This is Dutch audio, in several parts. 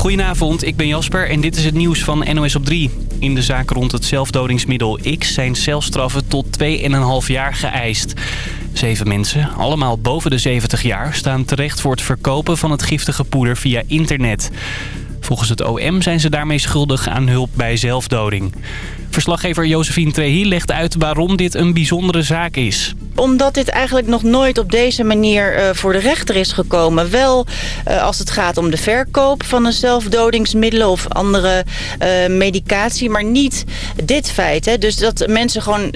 Goedenavond, ik ben Jasper en dit is het nieuws van NOS op 3. In de zaak rond het zelfdodingsmiddel X zijn celstraffen tot 2,5 jaar geëist. Zeven mensen, allemaal boven de 70 jaar, staan terecht voor het verkopen van het giftige poeder via internet. Volgens het OM zijn ze daarmee schuldig aan hulp bij zelfdoding. Verslaggever Josephine Trehi legt uit waarom dit een bijzondere zaak is. Omdat dit eigenlijk nog nooit op deze manier uh, voor de rechter is gekomen. Wel uh, als het gaat om de verkoop van een zelfdodingsmiddelen of andere uh, medicatie. Maar niet dit feit. Hè? Dus dat mensen gewoon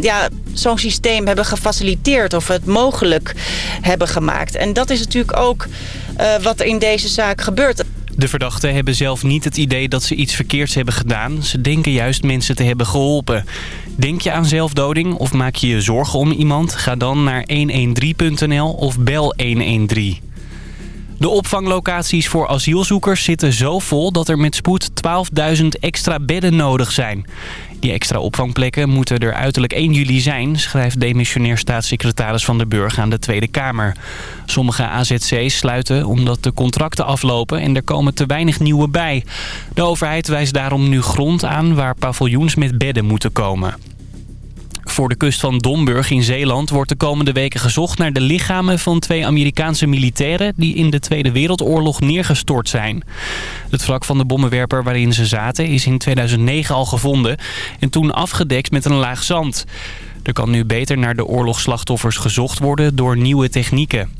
ja, zo'n systeem hebben gefaciliteerd of het mogelijk hebben gemaakt. En dat is natuurlijk ook wat er in deze zaak gebeurt. De verdachten hebben zelf niet het idee dat ze iets verkeerds hebben gedaan. Ze denken juist mensen te hebben geholpen. Denk je aan zelfdoding of maak je je zorgen om iemand? Ga dan naar 113.nl of bel 113. De opvanglocaties voor asielzoekers zitten zo vol dat er met spoed 12.000 extra bedden nodig zijn. Die extra opvangplekken moeten er uiterlijk 1 juli zijn, schrijft demissionair staatssecretaris Van der Burg aan de Tweede Kamer. Sommige AZC's sluiten omdat de contracten aflopen en er komen te weinig nieuwe bij. De overheid wijst daarom nu grond aan waar paviljoens met bedden moeten komen. Voor de kust van Domburg in Zeeland wordt de komende weken gezocht naar de lichamen van twee Amerikaanse militairen die in de Tweede Wereldoorlog neergestort zijn. Het wrak van de bommenwerper waarin ze zaten is in 2009 al gevonden en toen afgedekt met een laag zand. Er kan nu beter naar de oorlogsslachtoffers gezocht worden door nieuwe technieken.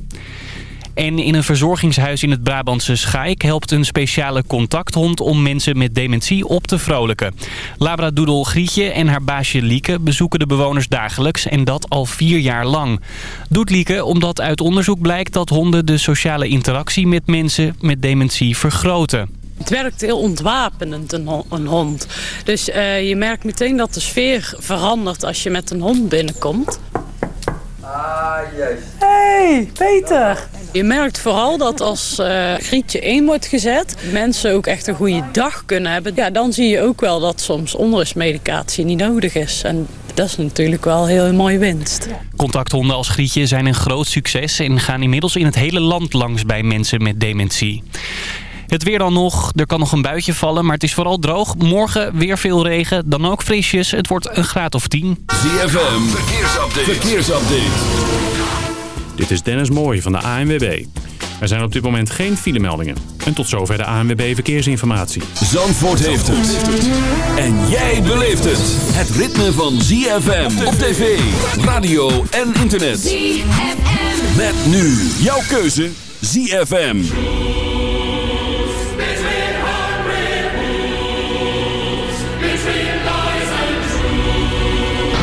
En in een verzorgingshuis in het Brabantse Schaik helpt een speciale contacthond om mensen met dementie op te vrolijken. Labradoodle Grietje en haar baasje Lieke bezoeken de bewoners dagelijks en dat al vier jaar lang. Doet Lieke omdat uit onderzoek blijkt dat honden de sociale interactie met mensen met dementie vergroten. Het werkt heel ontwapenend, een hond. Dus uh, je merkt meteen dat de sfeer verandert als je met een hond binnenkomt. Ah, juist. Hey, Peter. Je merkt vooral dat als uh, Grietje 1 wordt gezet, mensen ook echt een goede dag kunnen hebben. Ja, dan zie je ook wel dat soms onrustmedicatie niet nodig is. En dat is natuurlijk wel heel mooie winst. Contacthonden als Grietje zijn een groot succes en gaan inmiddels in het hele land langs bij mensen met dementie. Het weer dan nog. Er kan nog een buitje vallen, maar het is vooral droog. Morgen weer veel regen, dan ook frisjes. Het wordt een graad of 10. ZFM, verkeersupdate. verkeersupdate. Dit is Dennis Mooij van de ANWB. Er zijn op dit moment geen filemeldingen. En tot zover de ANWB Verkeersinformatie. Zandvoort heeft het. En jij beleeft het. Het ritme van ZFM op tv, radio en internet. ZFM. Met nu jouw keuze ZFM.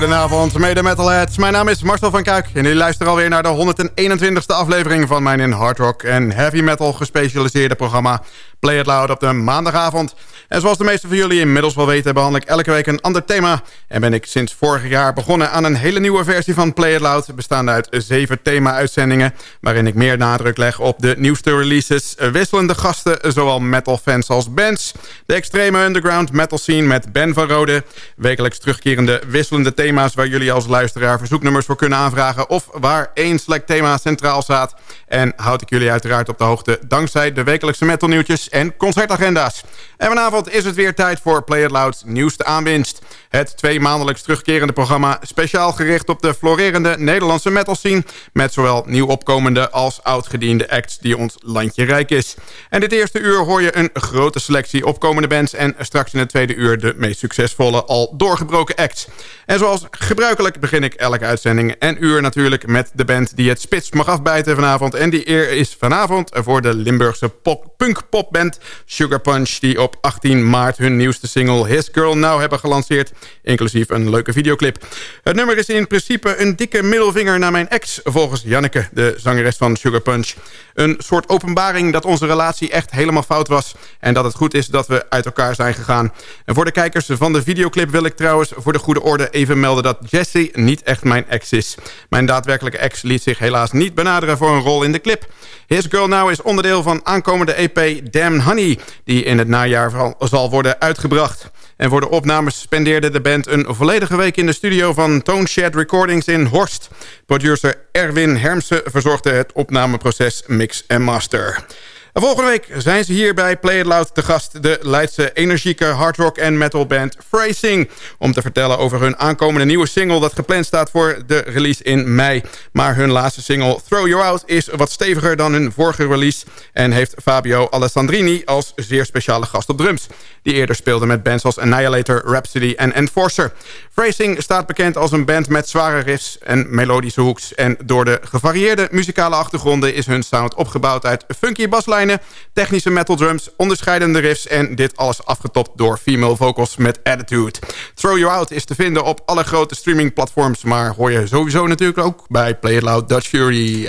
Goedenavond mede metalheads. Mijn naam is Marcel van Kuik en jullie luisteren alweer naar de 121ste aflevering van mijn in hard rock en heavy metal gespecialiseerde programma Play It Loud op de maandagavond. En zoals de meeste van jullie inmiddels wel weten... behandel ik elke week een ander thema. En ben ik sinds vorig jaar begonnen aan een hele nieuwe versie van Play It Loud... bestaande uit zeven thema-uitzendingen... waarin ik meer nadruk leg op de nieuwste releases... wisselende gasten, zowel metal-fans als bands... de extreme underground metal scene met Ben van Rode... wekelijks terugkerende wisselende thema's... waar jullie als luisteraar verzoeknummers voor kunnen aanvragen... of waar één select thema centraal staat... En houd ik jullie uiteraard op de hoogte dankzij de wekelijkse metalnieuwtjes en concertagenda's. En vanavond is het weer tijd voor Play It Loud's nieuwste aanwinst. Het twee maandelijks terugkerende programma speciaal gericht op de florerende Nederlandse metal scene... met zowel nieuw opkomende als oudgediende acts die ons landje rijk is. En dit eerste uur hoor je een grote selectie opkomende bands... en straks in het tweede uur de meest succesvolle al doorgebroken acts. En zoals gebruikelijk begin ik elke uitzending en uur natuurlijk... met de band die het spits mag afbijten vanavond. En die eer is vanavond voor de Limburgse pop, punk-popband Sugar Punch... die op 18 maart hun nieuwste single His Girl Now hebben gelanceerd inclusief een leuke videoclip. Het nummer is in principe een dikke middelvinger naar mijn ex... volgens Janneke, de zangeres van Sugar Punch. Een soort openbaring dat onze relatie echt helemaal fout was... en dat het goed is dat we uit elkaar zijn gegaan. En voor de kijkers van de videoclip wil ik trouwens voor de goede orde even melden... dat Jessie niet echt mijn ex is. Mijn daadwerkelijke ex liet zich helaas niet benaderen voor een rol in de clip. His Girl Now is onderdeel van aankomende EP Damn Honey... die in het najaar zal worden uitgebracht. En voor de opnames spendeerde de band een volledige week in de studio van Tone Shed Recordings in Horst. Producer Erwin Hermsen verzorgde het opnameproces mix en master. Volgende week zijn ze hier bij Play It Loud te gast... de Leidse energieke hardrock en metal band Phrasing... om te vertellen over hun aankomende nieuwe single... dat gepland staat voor de release in mei. Maar hun laatste single Throw You Out is wat steviger dan hun vorige release... en heeft Fabio Alessandrini als zeer speciale gast op drums... die eerder speelde met bands als Annihilator, Rhapsody en Enforcer. Phrasing staat bekend als een band met zware riffs en melodische hoeks... en door de gevarieerde muzikale achtergronden is hun sound opgebouwd uit funky technische metal drums, onderscheidende riffs... en dit alles afgetopt door female vocals met attitude. Throw You Out is te vinden op alle grote streamingplatforms... maar hoor je sowieso natuurlijk ook bij Play It Loud Dutch Fury.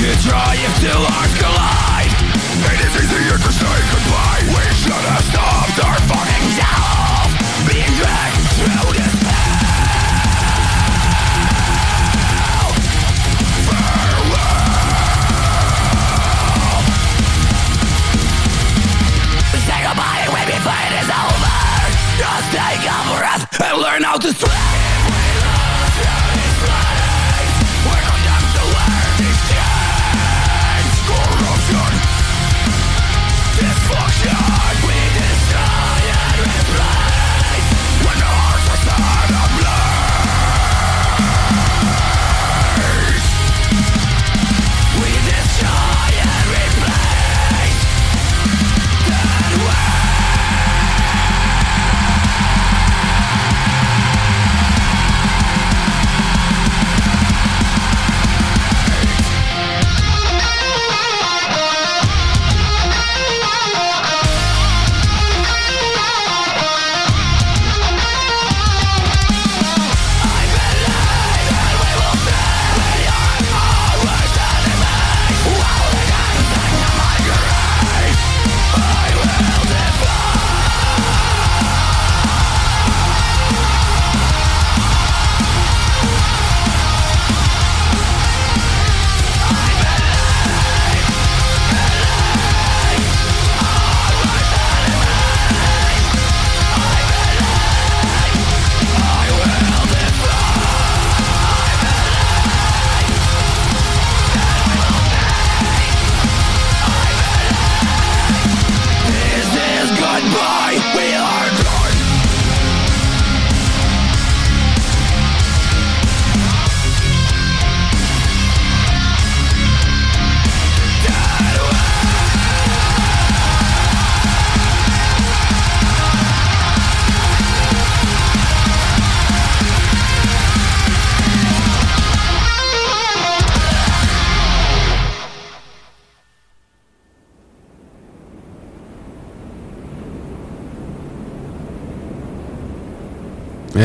you try if two arms collide It is easier to say goodbye We should have stopped our fucking self Being dragged through this hell. Farewell Say goodbye when we fight is over. Just take a breath and learn how to swim.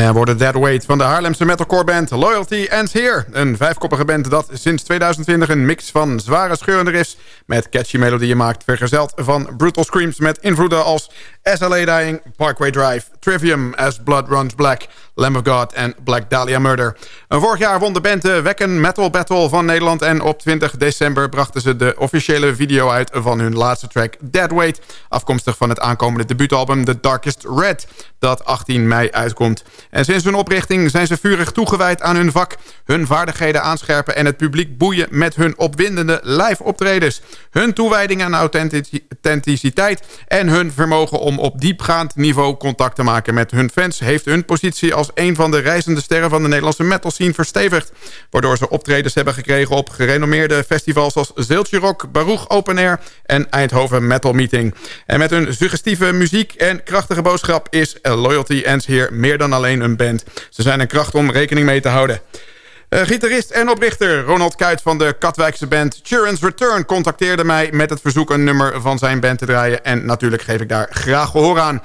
Ja, worden Dead Weight van de Haarlemse metalcore band Loyalty Ends Here. Een vijfkoppige band dat sinds 2020 een mix van zware scheurende riffs... met catchy melodieën maakt, vergezeld van brutal screams... met invloeden als SLA Dying, Parkway Drive, Trivium, As Blood Runs Black... Lamb of God en Black Dahlia Murder. vorig jaar won de band de Wekken Metal Battle van Nederland... en op 20 december brachten ze de officiële video uit van hun laatste track Dead Weight... afkomstig van het aankomende debuutalbum The Darkest Red, dat 18 mei uitkomt... En sinds hun oprichting zijn ze vurig toegewijd aan hun vak... hun vaardigheden aanscherpen en het publiek boeien met hun opwindende live optredens. Hun toewijding aan authenticiteit en hun vermogen om op diepgaand niveau contact te maken met hun fans... heeft hun positie als een van de reizende sterren van de Nederlandse metal scene verstevigd. Waardoor ze optredens hebben gekregen op gerenommeerde festivals als Zeeltje Rock, Baruch Open Air en Eindhoven Metal Meeting. En met hun suggestieve muziek en krachtige boodschap is Loyalty Ends hier meer dan alleen band. Ze zijn een kracht om rekening mee te houden. Uh, gitarist en oprichter Ronald Kuit van de Katwijkse band Churns Return... contacteerde mij met het verzoek een nummer van zijn band te draaien... en natuurlijk geef ik daar graag gehoor aan.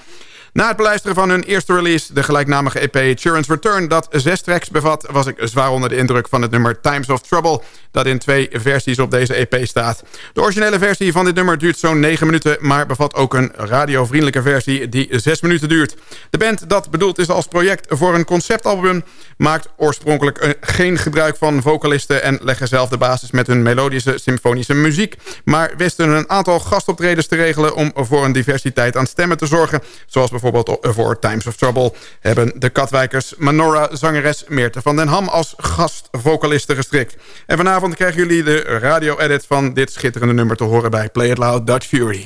Na het beluisteren van hun eerste release, de gelijknamige EP Children's Return... dat zes tracks bevat, was ik zwaar onder de indruk van het nummer Times of Trouble... dat in twee versies op deze EP staat. De originele versie van dit nummer duurt zo'n 9 minuten... maar bevat ook een radiovriendelijke versie die 6 minuten duurt. De band dat bedoeld is als project voor een conceptalbum... maakt oorspronkelijk eh, geen gebruik van vocalisten... en leggen zelf de basis met hun melodische symfonische muziek... maar wisten een aantal gastoptredens te regelen... om voor een diversiteit aan stemmen te zorgen... zoals bijvoorbeeld voor Times of Trouble... hebben de Katwijkers Manora-zangeres Meerte van den Ham... als gastvocaliste gestrikt. En vanavond krijgen jullie de radio-edit van dit schitterende nummer te horen... bij Play It Loud Dutch Fury.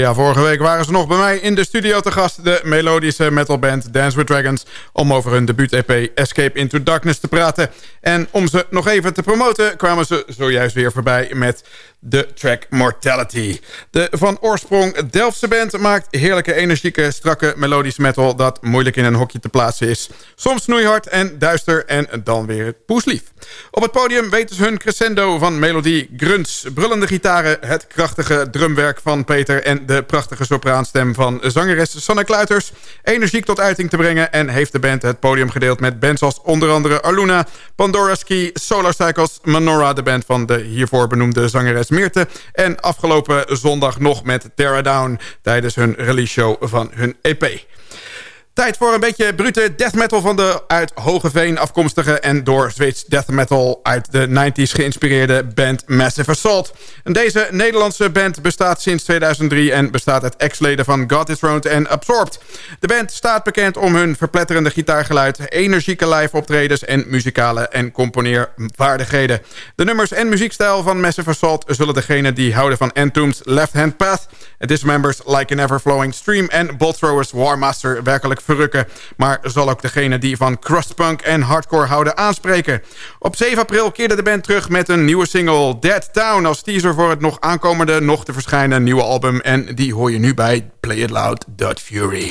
Ja, vorige week waren ze nog bij mij in de studio te gast... de melodische metalband Dance with Dragons... om over hun debuut-EP Escape into Darkness te praten. En om ze nog even te promoten... kwamen ze zojuist weer voorbij met de track Mortality. De van oorsprong Delftse band maakt heerlijke, energieke, strakke melodische metal... dat moeilijk in een hokje te plaatsen is. Soms snoeihard en duister en dan weer poeslief. Op het podium weten ze hun crescendo van melodie, grunts, brullende gitaren... het krachtige drumwerk van Peter en de prachtige sopraanstem van zangeres Sanne Kluiters... energiek tot uiting te brengen en heeft de band het podium gedeeld met bands als onder andere Aluna, Pandora Ski, Solar Cycles, Manora, de band van de hiervoor benoemde zangeres Meerte. En afgelopen zondag nog met Terra Down tijdens hun release show van hun EP. Tijd voor een beetje brute death metal van de uit Hogeveen afkomstige... en door Zweeds death metal uit de 90s geïnspireerde band Massive Assault. En deze Nederlandse band bestaat sinds 2003... en bestaat uit ex-leden van God Is Throned en Absorbed. De band staat bekend om hun verpletterende gitaargeluid... energieke live optredens en muzikale en componeervaardigheden. De nummers en muziekstijl van Massive Assault... zullen degenen die houden van Entomb's Left Hand Path... Dismembers Like an Ever-Flowing Stream... en Bolt Throwers Warmaster werkelijk verrukken. Maar zal ook degene die van crustpunk en hardcore houden aanspreken. Op 7 april keerde de band terug met een nieuwe single Dead Town... als teaser voor het nog aankomende, nog te verschijnen nieuwe album. En die hoor je nu bij Play It Loud, Fury.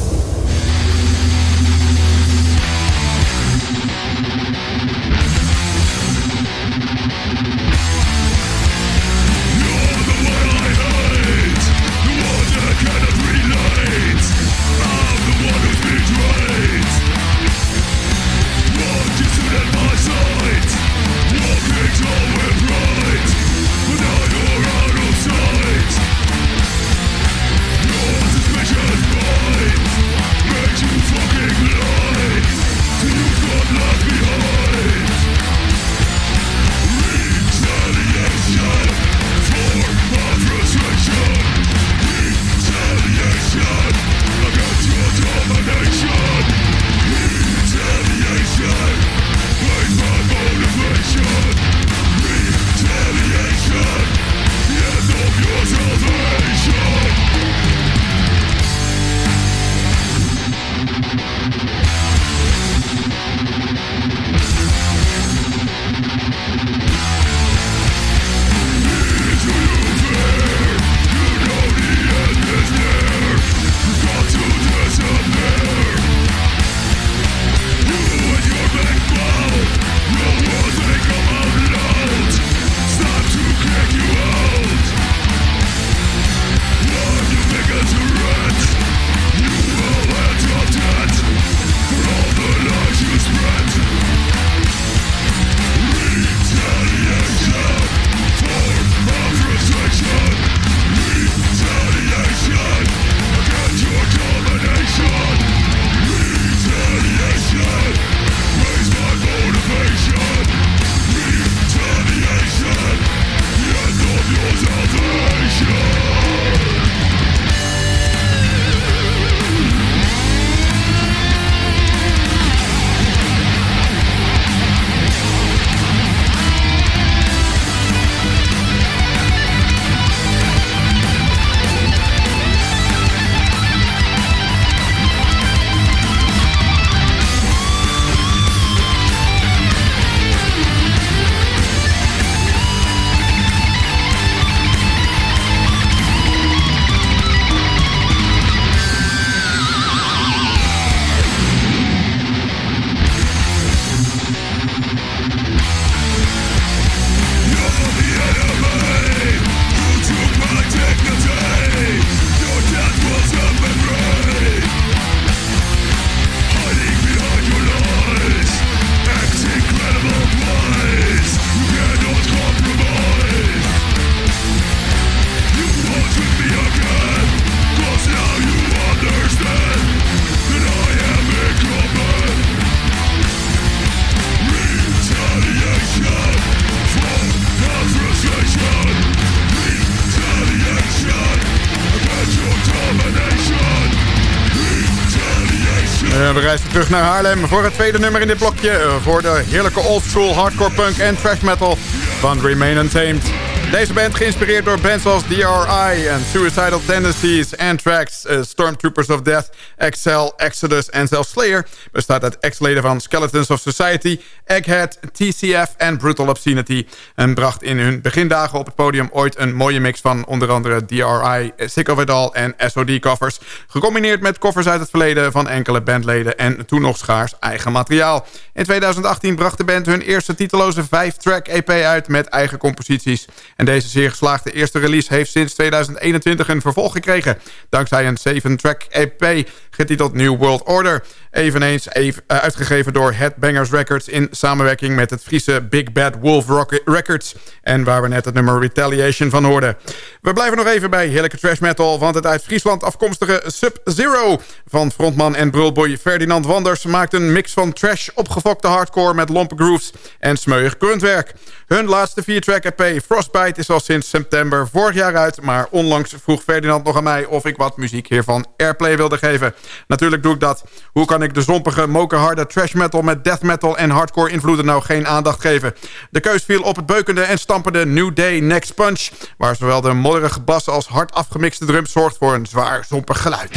Terug naar Haarlem voor het tweede nummer in dit blokje. Eh, voor de heerlijke oldschool hardcore punk en trash metal van Remain Untamed. Deze band, geïnspireerd door bands als DRI en Suicidal Tendencies, Anthrax, uh, Stormtroopers of Death, Excel, Exodus en zelfs Slayer, bestaat uit ex-leden van Skeletons of Society, Egghead, TCF en Brutal Obscenity. En bracht in hun begindagen op het podium ooit een mooie mix van onder andere DRI, Sick of It All en SOD-covers. Gecombineerd met covers uit het verleden van enkele bandleden en toen nog schaars eigen materiaal. In 2018 bracht de band hun eerste titeloze 5-track EP uit met eigen composities. En deze zeer geslaagde eerste release heeft sinds 2021 een vervolg gekregen. Dankzij een 7-track EP getiteld New World Order. Eveneens even, uh, uitgegeven door Headbangers Records in samenwerking met het Friese Big Bad Wolf Records. En waar we net het nummer Retaliation van hoorden. We blijven nog even bij heerlijke trash metal, want het uit Friesland afkomstige Sub-Zero van frontman en brulboy Ferdinand Wanders maakt een mix van trash, opgefokte hardcore met lompe grooves en smeuig gruntwerk. Hun laatste 4-track EP Frostbite is al sinds september vorig jaar uit, maar onlangs vroeg Ferdinand nog aan mij of ik wat muziek hiervan airplay wilde geven. Natuurlijk doe ik dat. Hoe kan ik de zompige, mokerharde trash metal met death metal en hardcore invloeden nou geen aandacht geven? De keus viel op het beukende en stampende New Day Next Punch, waar zowel de modderige bas als hard afgemixte drums zorgt voor een zwaar zompig geluid.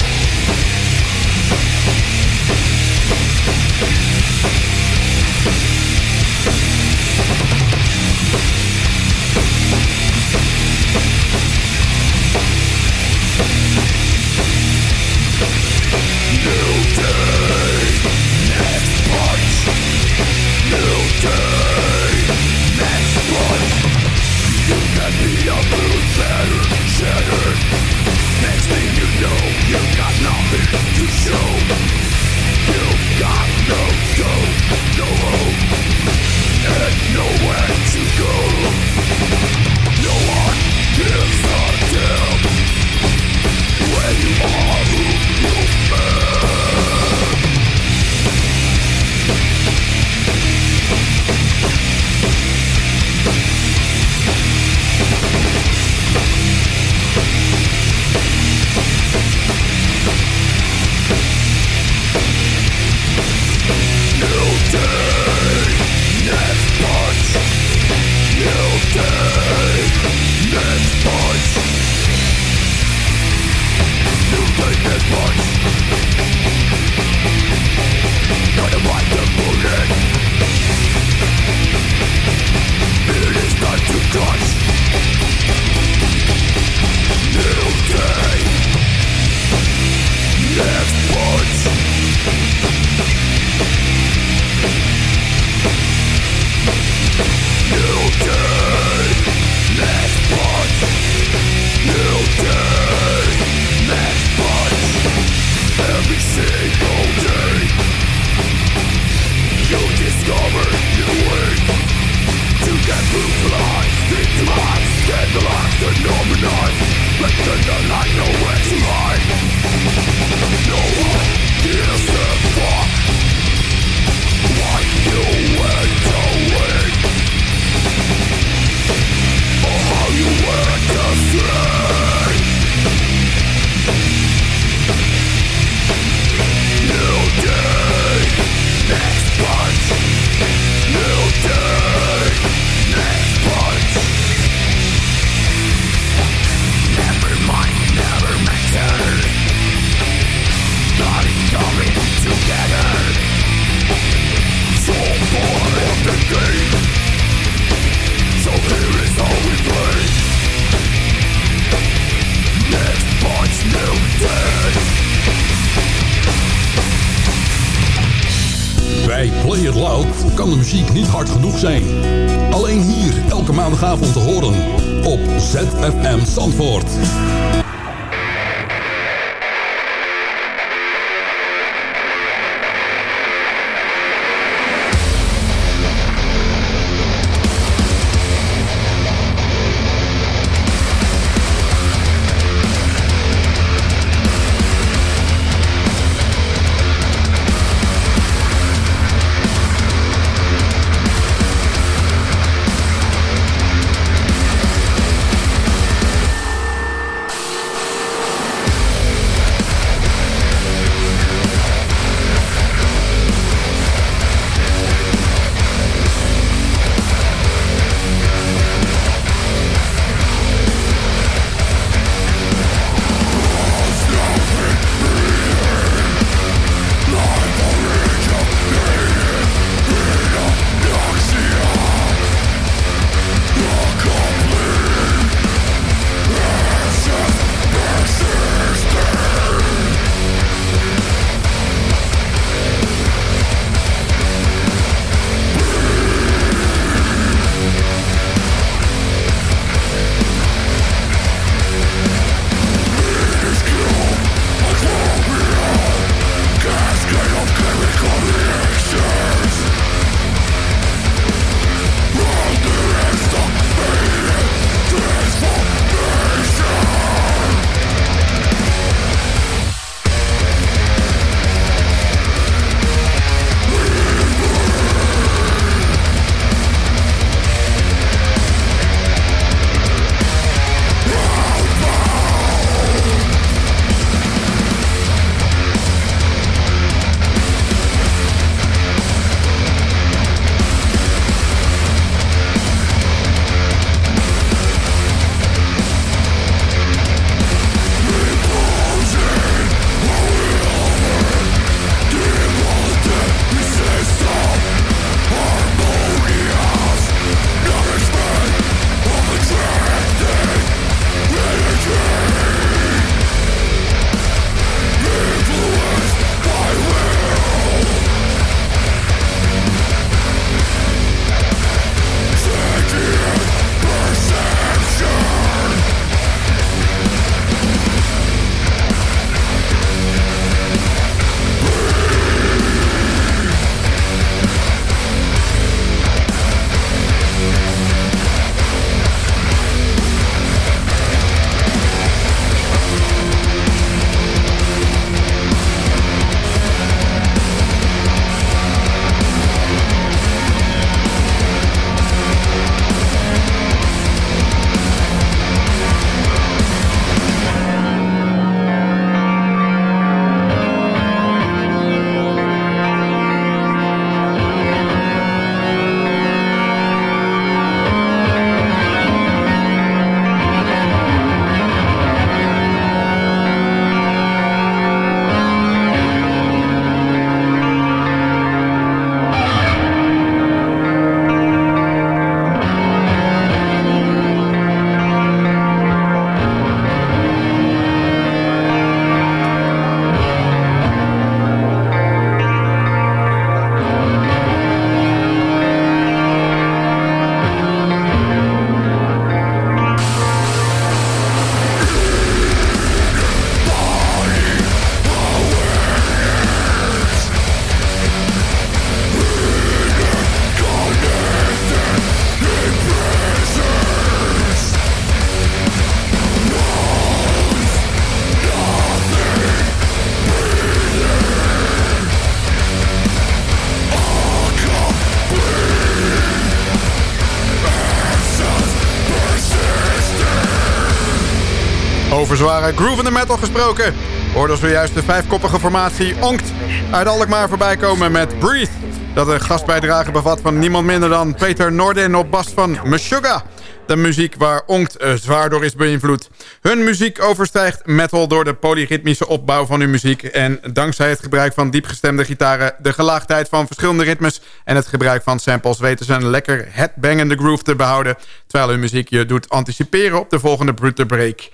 Over zware groove in the metal gesproken. Hoorde zojuist de vijfkoppige formatie Onkt uit Alkmaar voorbij komen met Breathe. Dat een gastbijdrage bevat van niemand minder dan Peter Nordin op bas van Meshuggah. De muziek waar Onkt uh, zwaar door is beïnvloed. Hun muziek overstijgt metal door de polyritmische opbouw van hun muziek... en dankzij het gebruik van diepgestemde gitaren... de gelaagdheid van verschillende ritmes... en het gebruik van samples weten ze een lekker headbangende groove te behouden... terwijl hun muziek je doet anticiperen op de volgende brute break.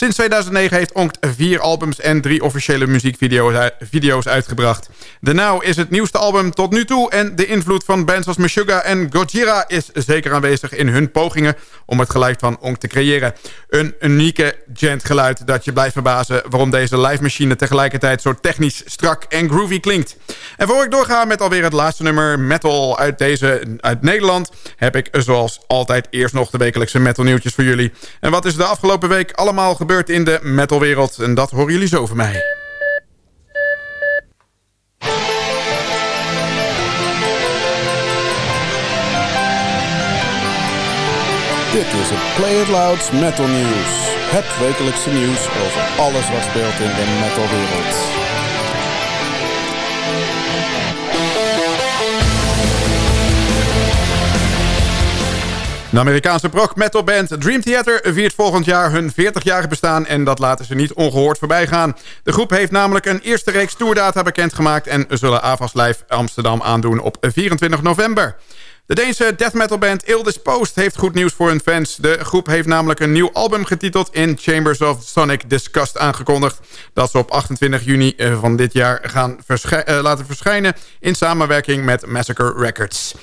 Sinds 2009 heeft Onkt vier albums en drie officiële muziekvideo's uitgebracht. The Now is het nieuwste album tot nu toe... en de invloed van bands als Meshuggah en Gojira is zeker aanwezig in hun pogingen om het geluid van Onk te creëren. Een unieke gent geluid dat je blijft verbazen... waarom deze live machine tegelijkertijd zo technisch, strak en groovy klinkt. En voor ik doorga met alweer het laatste nummer metal uit, deze, uit Nederland... heb ik zoals altijd eerst nog de wekelijkse metal nieuwtjes voor jullie. En wat is de afgelopen week allemaal gebeurd in de metalwereld? En dat horen jullie zo van mij. Dit is het Play It Louds Metal News. Het wekelijkse nieuws over alles wat speelt in de metalwereld. De Amerikaanse prog metalband Dream Theater viert volgend jaar hun 40-jarig bestaan... en dat laten ze niet ongehoord voorbij gaan. De groep heeft namelijk een eerste reeks tourdata bekendgemaakt... en zullen Avas Live Amsterdam aandoen op 24 november. De Deense death metal band Ill Post heeft goed nieuws voor hun fans. De groep heeft namelijk een nieuw album getiteld In Chambers of Sonic Disgust aangekondigd... dat ze op 28 juni eh, van dit jaar gaan uh, laten verschijnen... in samenwerking met Massacre Records.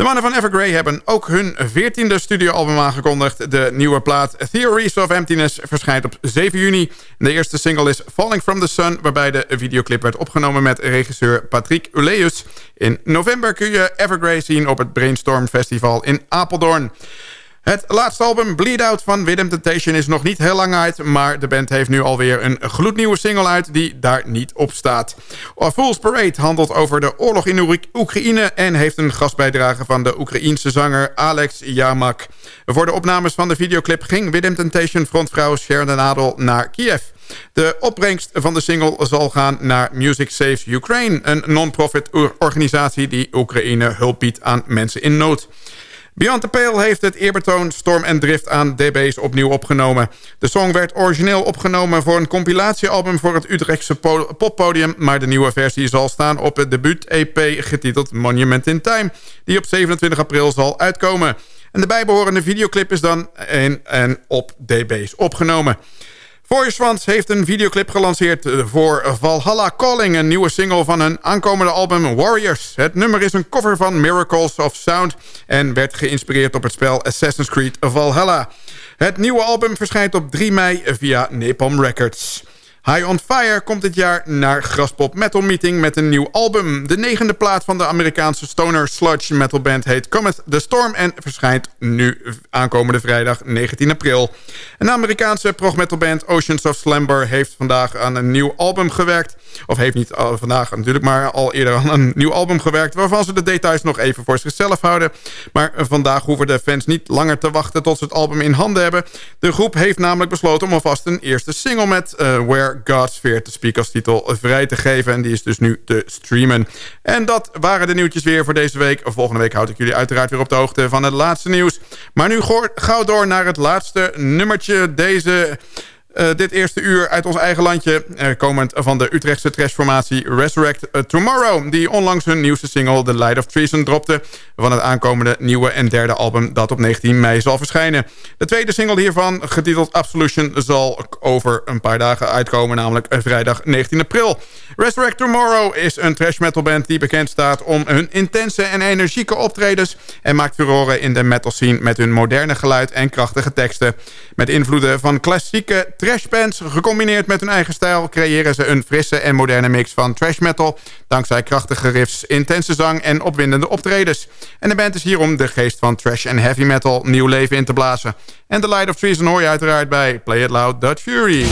De mannen van Evergrey hebben ook hun 14e studioalbum aangekondigd. De nieuwe plaat Theories of Emptiness verschijnt op 7 juni. De eerste single is Falling from the Sun... waarbij de videoclip werd opgenomen met regisseur Patrick Uleus. In november kun je Evergrey zien op het Brainstorm Festival in Apeldoorn. Het laatste album Bleed Out van Widem Temptation is nog niet heel lang uit... maar de band heeft nu alweer een gloednieuwe single uit die daar niet op staat. A Fool's Parade handelt over de oorlog in Oekraïne... en heeft een gastbijdrage van de Oekraïense zanger Alex Yamak. Voor de opnames van de videoclip ging Widem Temptation frontvrouw Sharon Nadel naar Kiev. De opbrengst van de single zal gaan naar Music Saves Ukraine... een non-profit organisatie die Oekraïne hulp biedt aan mensen in nood. Beyond the heeft het eerbetoon Storm en Drift aan DB's opnieuw opgenomen. De song werd origineel opgenomen voor een compilatiealbum voor het Utrechtse poppodium... maar de nieuwe versie zal staan op het debuut-EP getiteld Monument in Time... die op 27 april zal uitkomen. En de bijbehorende videoclip is dan in en op DB's opgenomen. Swans heeft een videoclip gelanceerd voor Valhalla Calling... een nieuwe single van hun aankomende album Warriors. Het nummer is een cover van Miracles of Sound... en werd geïnspireerd op het spel Assassin's Creed Valhalla. Het nieuwe album verschijnt op 3 mei via Napalm Records. High on Fire komt dit jaar naar Graspop Metal Meeting met een nieuw album. De negende plaat van de Amerikaanse stoner sludge metalband heet Cometh the Storm... en verschijnt nu aankomende vrijdag 19 april. Een Amerikaanse prog metalband Oceans of Slumber heeft vandaag aan een nieuw album gewerkt. Of heeft niet vandaag natuurlijk, maar al eerder aan een nieuw album gewerkt... waarvan ze de details nog even voor zichzelf houden. Maar vandaag hoeven de fans niet langer te wachten tot ze het album in handen hebben. De groep heeft namelijk besloten om alvast een eerste single met uh, Where God's Fear te speak als titel vrij te geven. En die is dus nu te streamen. En dat waren de nieuwtjes weer voor deze week. Volgende week houd ik jullie uiteraard weer op de hoogte van het laatste nieuws. Maar nu gauw door naar het laatste nummertje deze uh, dit eerste uur uit ons eigen landje... Uh, komend van de Utrechtse trashformatie Resurrect uh, Tomorrow... die onlangs hun nieuwste single The Light of Treason dropte... van het aankomende nieuwe en derde album dat op 19 mei zal verschijnen. De tweede single hiervan, getiteld Absolution... zal over een paar dagen uitkomen, namelijk vrijdag 19 april. Resurrect Tomorrow is een trash metal band die bekend staat... om hun intense en energieke optredens... en maakt furoren in de metal scene met hun moderne geluid en krachtige teksten. Met invloeden van klassieke trashbands. Gecombineerd met hun eigen stijl creëren ze een frisse en moderne mix van trash metal... dankzij krachtige riffs, intense zang en opwindende optredens. En de band is hier om de geest van trash en heavy metal nieuw leven in te blazen. En The Light of Treason hoor uiteraard bij Play It Loud Dutch Fury.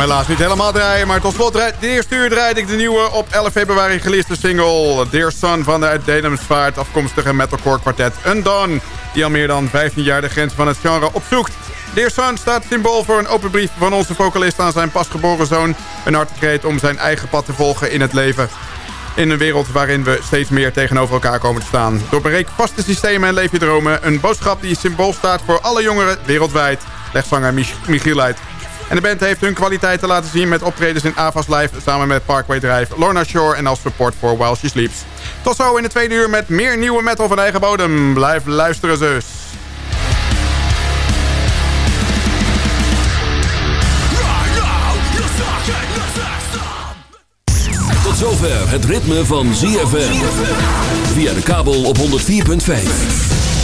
Hem helaas niet helemaal draaien, maar tot slot de eerste uur ik de nieuwe op 11 februari geleeste single Dear van de uit Denemsvaart afkomstige metalcore kwartet Undone, die al meer dan 15 jaar de grens van het genre opzoekt. Dear staat symbool voor een open brief van onze vocalist aan zijn pasgeboren zoon, een hartekreet om zijn eigen pad te volgen in het leven. In een wereld waarin we steeds meer tegenover elkaar komen te staan. Doorbreek vaste systemen en leef je dromen. Een boodschap die symbool staat voor alle jongeren wereldwijd. Legt zanger Michiel uit. En de band heeft hun kwaliteiten laten zien met optredens in Avas Live... samen met Parkway Drive, Lorna Shore en als support voor While She Sleeps. Tot zo in de tweede uur met meer nieuwe metal van eigen bodem. Blijf luisteren, zus. Tot zover het ritme van ZFM. Via de kabel op 104.5.